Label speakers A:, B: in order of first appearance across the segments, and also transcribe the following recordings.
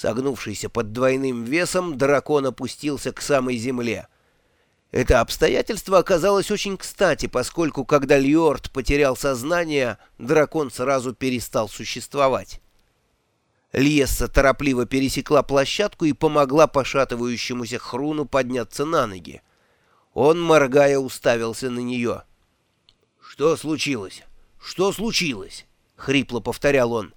A: Согнувшийся под двойным весом, дракон опустился к самой земле. Это обстоятельство оказалось очень кстати, поскольку, когда Льорд потерял сознание, дракон сразу перестал существовать. Льесса торопливо пересекла площадку и помогла пошатывающемуся Хруну подняться на ноги. Он, моргая, уставился на нее. «Что случилось? Что случилось?» — хрипло повторял он.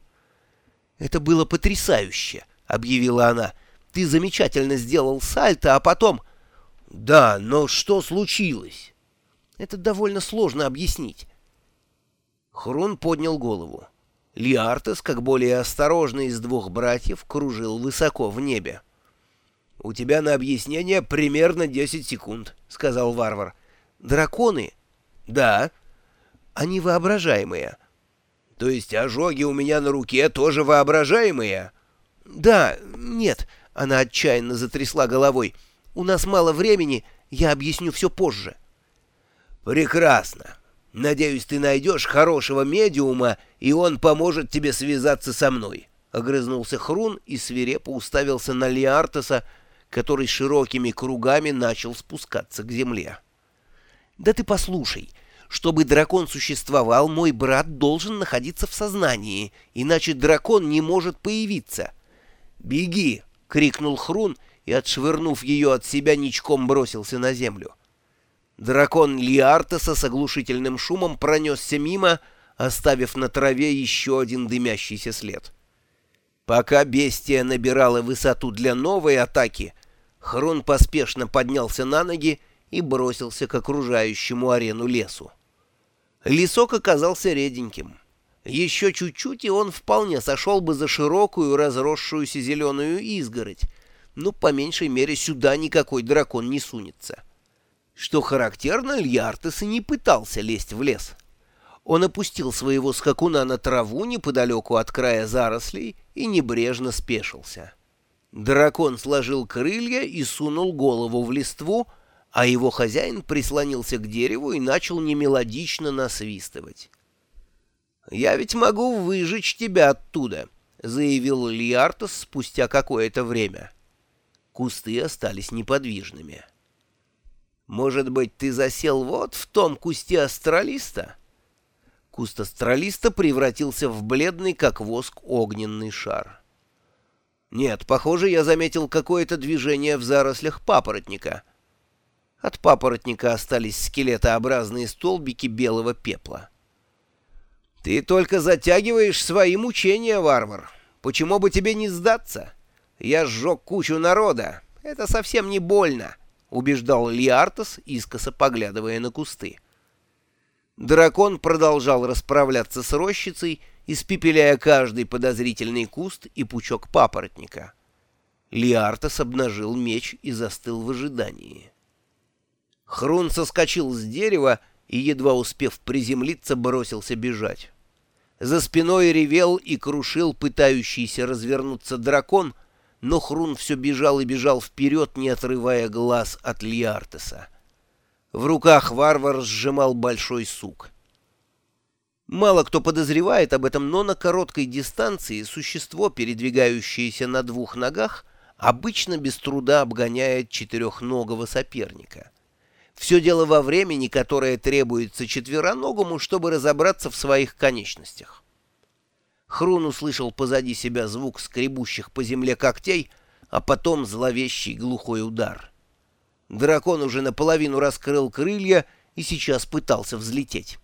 A: «Это было потрясающе!» — объявила она. «Ты замечательно сделал сальто, а потом...» «Да, но что случилось?» «Это довольно сложно объяснить». Хрун поднял голову. Лиартес, как более осторожный из двух братьев, кружил высоко в небе. «У тебя на объяснение примерно десять секунд», — сказал варвар. «Драконы?» «Да». «Они воображаемые». «То есть ожоги у меня на руке тоже воображаемые?» «Да, нет», — она отчаянно затрясла головой. «У нас мало времени, я объясню все позже». «Прекрасно. Надеюсь, ты найдешь хорошего медиума, и он поможет тебе связаться со мной», — огрызнулся Хрун и свирепо уставился на Лиартеса, который широкими кругами начал спускаться к земле. «Да ты послушай, чтобы дракон существовал, мой брат должен находиться в сознании, иначе дракон не может появиться». «Беги!» — крикнул Хрун и, отшвырнув ее от себя, ничком бросился на землю. Дракон Лиартеса с оглушительным шумом пронесся мимо, оставив на траве еще один дымящийся след. Пока бестия набирала высоту для новой атаки, Хрун поспешно поднялся на ноги и бросился к окружающему арену лесу. Лесок оказался реденьким. Еще чуть-чуть, и он вполне сошел бы за широкую разросшуюся зеленую изгородь, но по меньшей мере сюда никакой дракон не сунется. Что характерно, Льяртес и не пытался лезть в лес. Он опустил своего скакуна на траву неподалеку от края зарослей и небрежно спешился. Дракон сложил крылья и сунул голову в листву, а его хозяин прислонился к дереву и начал немелодично насвистывать. «Я ведь могу выжечь тебя оттуда», — заявил Лиартос спустя какое-то время. Кусты остались неподвижными. «Может быть, ты засел вот в том кусте астралиста?» Куст астралиста превратился в бледный, как воск, огненный шар. «Нет, похоже, я заметил какое-то движение в зарослях папоротника». От папоротника остались скелетообразные столбики белого пепла. «Ты только затягиваешь свои мучения, варвар. Почему бы тебе не сдаться? Я сжег кучу народа. Это совсем не больно», — убеждал Лиартос, искоса поглядывая на кусты. Дракон продолжал расправляться с рощицей, испепеляя каждый подозрительный куст и пучок папоротника. Лиартос обнажил меч и застыл в ожидании. Хрун соскочил с дерева и, едва успев приземлиться, бросился бежать. За спиной ревел и крушил пытающийся развернуться дракон, но Хрун все бежал и бежал вперед, не отрывая глаз от Лиартеса. В руках варвар сжимал большой сук. Мало кто подозревает об этом, но на короткой дистанции существо, передвигающееся на двух ногах, обычно без труда обгоняет четырехногого соперника. Все дело во времени, которое требуется четвероногому, чтобы разобраться в своих конечностях. Хрун услышал позади себя звук скребущих по земле когтей, а потом зловещий глухой удар. Дракон уже наполовину раскрыл крылья и сейчас пытался взлететь.